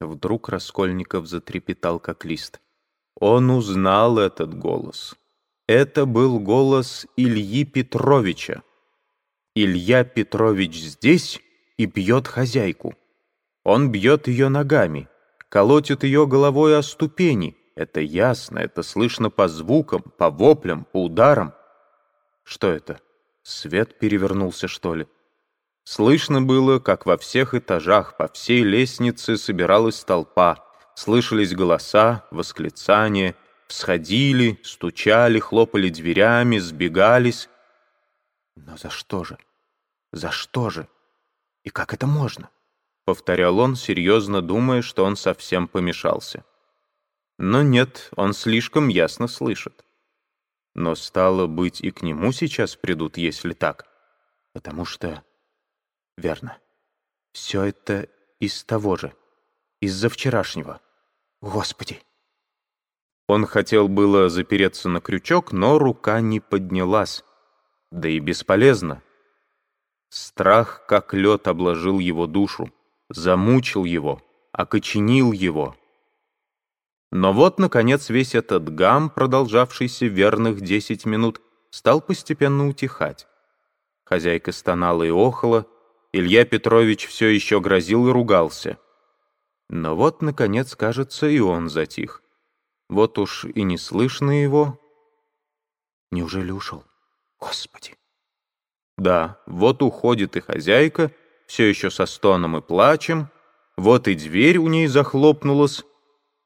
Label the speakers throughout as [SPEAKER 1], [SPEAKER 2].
[SPEAKER 1] Вдруг Раскольников затрепетал, как лист. Он узнал этот голос. Это был голос Ильи Петровича. Илья Петрович здесь и бьет хозяйку. Он бьет ее ногами, колотит ее головой о ступени. Это ясно, это слышно по звукам, по воплям, по ударам. Что это? Свет перевернулся, что ли? Слышно было, как во всех этажах по всей лестнице собиралась толпа. Слышались голоса, восклицания, всходили, стучали, хлопали дверями, сбегались. Но за что же? За что же? И как это можно? Повторял он, серьезно думая, что он совсем помешался. Но нет, он слишком ясно слышит. Но стало быть, и к нему сейчас придут, если так. Потому что... Верно. Все это из того же. Из-за вчерашнего. Господи! Он хотел было запереться на крючок, но рука не поднялась. Да и бесполезно. Страх, как лед, обложил его душу, замучил его, окоченил его. Но вот, наконец, весь этот гам, продолжавшийся верных десять минут, стал постепенно утихать. Хозяйка стонала и охала, Илья Петрович все еще грозил и ругался. Но вот, наконец, кажется, и он затих. Вот уж и не слышно его. Неужели ушел? Господи! Да, вот уходит и хозяйка, все еще со стоном и плачем, вот и дверь у ней захлопнулась,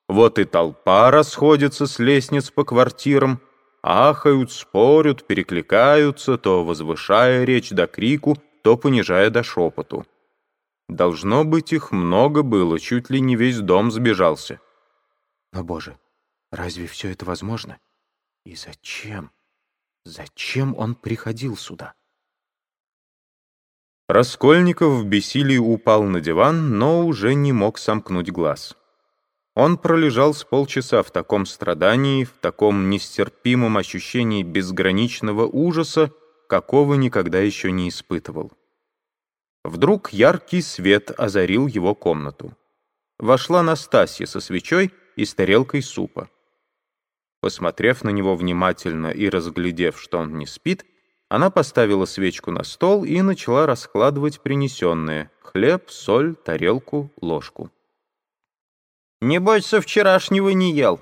[SPEAKER 1] вот и толпа расходится с лестниц по квартирам, ахают, спорят, перекликаются, то возвышая речь до крику, то понижая до шепоту. Должно быть, их много было, чуть ли не весь дом сбежался. Но, Боже, разве все это возможно? И зачем? Зачем он приходил сюда? Раскольников в бессилии упал на диван, но уже не мог сомкнуть глаз. Он пролежал с полчаса в таком страдании, в таком нестерпимом ощущении безграничного ужаса, какого никогда еще не испытывал. Вдруг яркий свет озарил его комнату. Вошла Настасья со свечой и с тарелкой супа. Посмотрев на него внимательно и разглядев, что он не спит, она поставила свечку на стол и начала раскладывать принесенные — хлеб, соль, тарелку, ложку. «Небось, со вчерашнего не ел.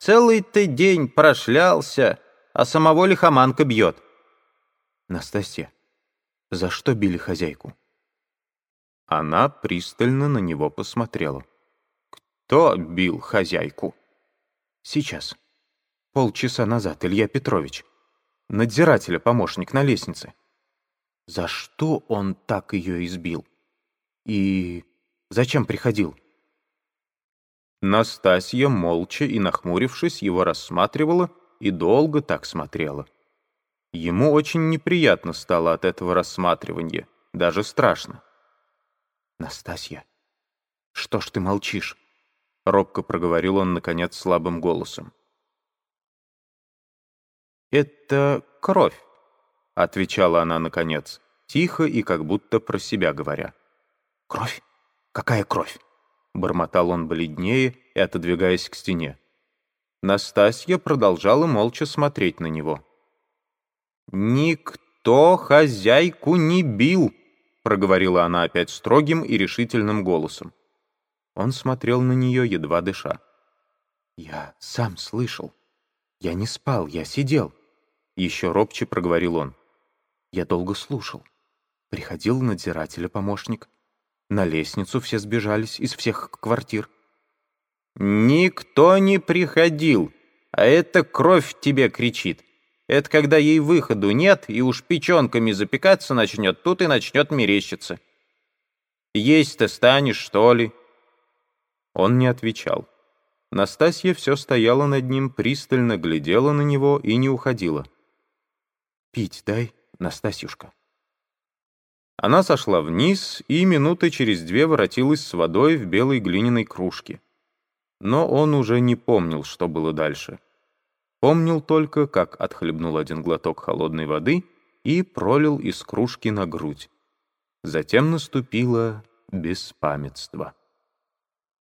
[SPEAKER 1] Целый ты день прошлялся, а самого лихоманка бьет». «Настасья, за что били хозяйку?» Она пристально на него посмотрела. «Кто бил хозяйку?» «Сейчас. Полчаса назад, Илья Петрович надзирателя помощник на лестнице. За что он так ее избил? И зачем приходил? Настасья, молча и нахмурившись, его рассматривала и долго так смотрела. Ему очень неприятно стало от этого рассматривания, даже страшно. «Настасья, что ж ты молчишь?» — робко проговорил он, наконец, слабым голосом. «Это кровь», — отвечала она наконец, тихо и как будто про себя говоря. «Кровь? Какая кровь?» — бормотал он бледнее и отодвигаясь к стене. Настасья продолжала молча смотреть на него. «Никто хозяйку не бил», — проговорила она опять строгим и решительным голосом. Он смотрел на нее, едва дыша. «Я сам слышал. Я не спал, я сидел. Еще робче проговорил он. Я долго слушал. Приходил надзирателя помощник. На лестницу все сбежались из всех квартир. «Никто не приходил, а эта кровь тебе кричит. Это когда ей выходу нет, и уж печенками запекаться начнет, тут и начнет мерещиться. Есть-то станешь, что ли?» Он не отвечал. Настасья все стояла над ним, пристально глядела на него и не уходила. Пить дай, Настасьюшка». Она сошла вниз и минуты через две воротилась с водой в белой глиняной кружке. Но он уже не помнил, что было дальше. Помнил только, как отхлебнул один глоток холодной воды и пролил из кружки на грудь. Затем наступило беспамятство.